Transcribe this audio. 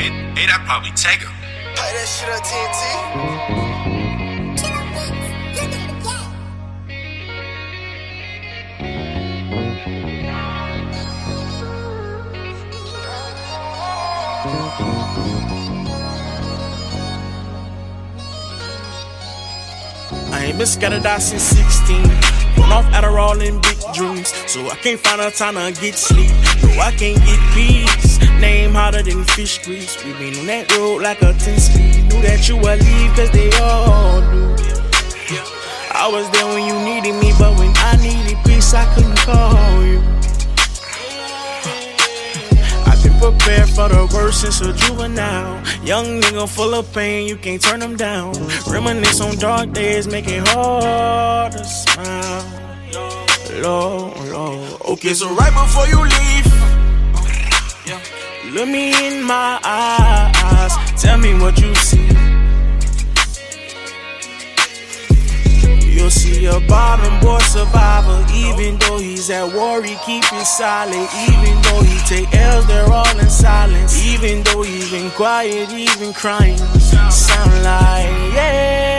Hey, hey, that probably Tega. Play that shit on TNT. I ain't been scattered out since 16. Off Adderall and big dreams. So I can't find a time to get sleep. No, I can't get peace. Name hotter than fish grease. We been on that road like a 10 speed. Knew that you would leave, cause they all do. I was there when you needed me, but when I needed peace, I couldn't call you. I've been prepared for the worst since a juvenile. Young nigga full of pain, you can't turn them down. Reminisce on dark days, make it hard to smile. Lord, Lord. Okay, so right before you leave, look me in my eyes. Tell me what you see. You'll see a bottom boy survivor. Even though he's at war, he keep it solid. Even though he take L's, they're all in silence. Even though he's been quiet, even crying. Sound like yeah,